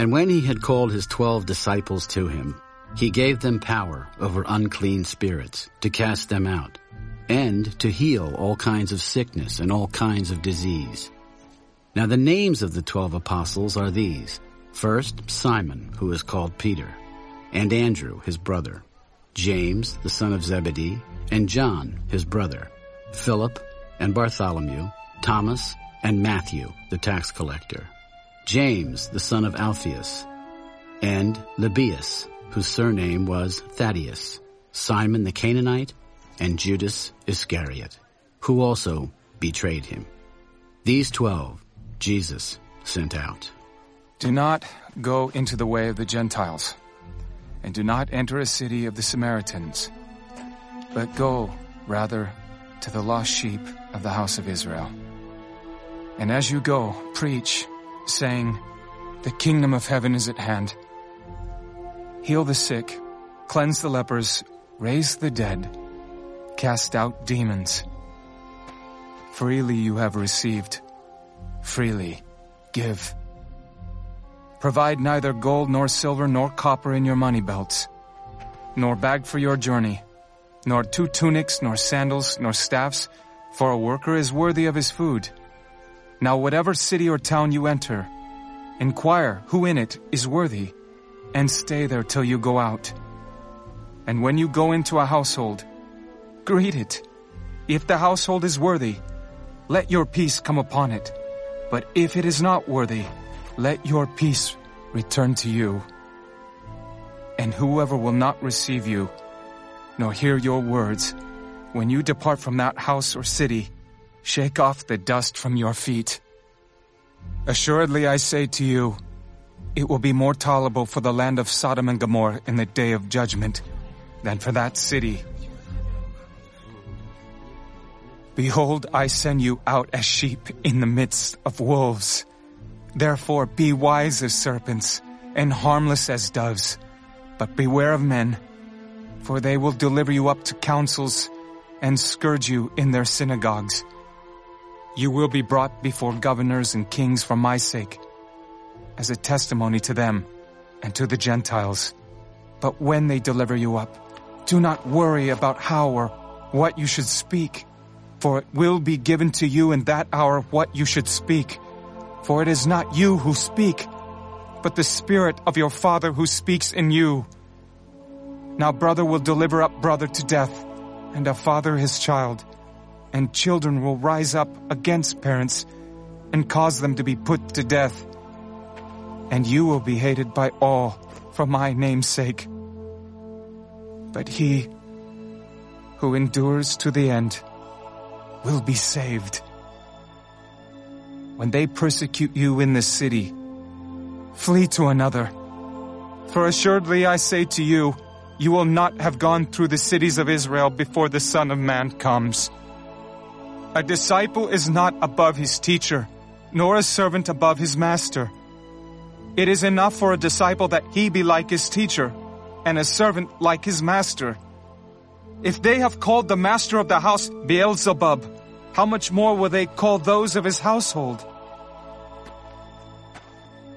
And when he had called his twelve disciples to him, he gave them power over unclean spirits to cast them out, and to heal all kinds of sickness and all kinds of disease. Now the names of the twelve apostles are these. First, Simon, who is called Peter, and Andrew, his brother, James, the son of Zebedee, and John, his brother, Philip, and Bartholomew, Thomas, and Matthew, the tax collector, James, the son of Alphaeus, and Lebbaeus, whose surname was Thaddaeus, Simon the Cananite, and Judas Iscariot, who also betrayed him. These twelve Jesus sent out. Do not go into the way of the Gentiles, and do not enter a city of the Samaritans, but go, rather, to the lost sheep of the house of Israel. And as you go, preach, saying, The kingdom of heaven is at hand. Heal the sick, cleanse the lepers, raise the dead, cast out demons. Freely you have received, freely give. Provide neither gold nor silver nor copper in your money belts, nor bag for your journey, nor two tunics, nor sandals, nor staffs, for a worker is worthy of his food. Now whatever city or town you enter, inquire who in it is worthy, and stay there till you go out. And when you go into a household, greet it. If the household is worthy, let your peace come upon it. But if it is not worthy, let your peace return to you. And whoever will not receive you, nor hear your words, when you depart from that house or city, shake off the dust from your feet. Assuredly I say to you, it will be more tolerable for the land of Sodom and Gomorrah in the day of judgment than for that city. Behold, I send you out as sheep in the midst of wolves. Therefore be wise as serpents and harmless as doves. But beware of men, for they will deliver you up to councils and scourge you in their synagogues. You will be brought before governors and kings for my sake, as a testimony to them and to the Gentiles. But when they deliver you up, do not worry about how or what you should speak, for it will be given to you in that hour what you should speak. For it is not you who speak, but the Spirit of your Father who speaks in you. Now brother will deliver up brother to death, and a father his child, and children will rise up against parents and cause them to be put to death. And you will be hated by all for my name's sake. But he who endures to the end will be saved. When they persecute you in this city, flee to another. For assuredly I say to you, you will not have gone through the cities of Israel before the Son of Man comes. A disciple is not above his teacher, nor a servant above his master. It is enough for a disciple that he be like his teacher, and a servant like his master. If they have called the master of the house Beelzebub, how much more will they call those of his household?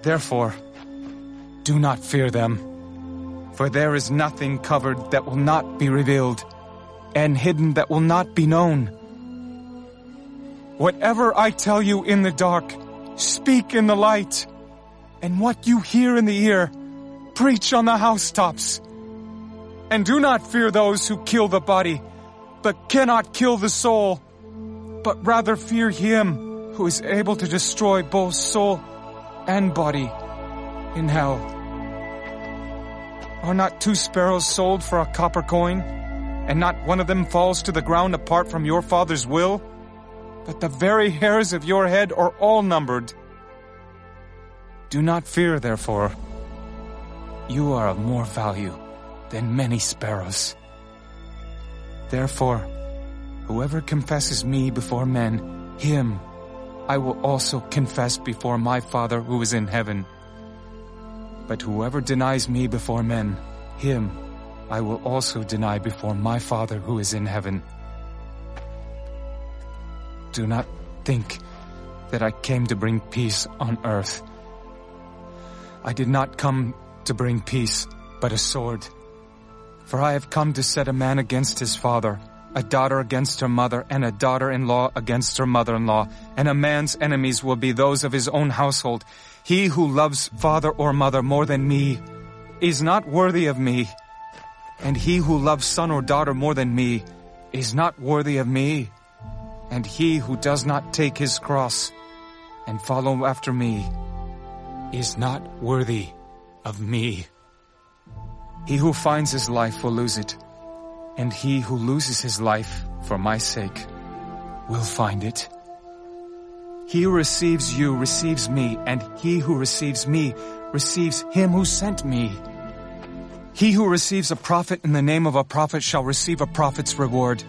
Therefore, do not fear them, for there is nothing covered that will not be revealed, and hidden that will not be known. Whatever I tell you in the dark, speak in the light, and what you hear in the ear, preach on the housetops. And do not fear those who kill the body, but cannot kill the soul, but rather fear him who is able to destroy both soul and body in hell. Are not two sparrows sold for a copper coin, and not one of them falls to the ground apart from your father's will? But the very hairs of your head are all numbered. Do not fear, therefore. You are of more value than many sparrows. Therefore, whoever confesses me before men, him I will also confess before my Father who is in heaven. But whoever denies me before men, him I will also deny before my Father who is in heaven. Do not think that I came to bring peace on earth. I did not come to bring peace, but a sword. For I have come to set a man against his father, a daughter against her mother, and a daughter-in-law against her mother-in-law, and a man's enemies will be those of his own household. He who loves father or mother more than me is not worthy of me, and he who loves son or daughter more than me is not worthy of me, and he who does not take his cross and follow after me is not worthy of me. He who finds his life will lose it, and he who loses his life for my sake will find it. He who receives you receives me, and he who receives me receives him who sent me. He who receives a prophet in the name of a prophet shall receive a prophet's reward,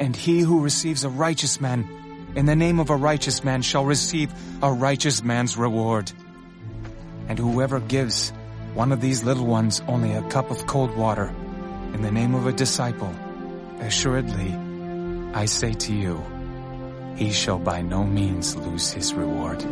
and he who receives a righteous man in the name of a righteous man shall receive a righteous man's reward. And whoever gives one of these little ones only a cup of cold water in the name of a disciple, assuredly, I say to you, he shall by no means lose his reward.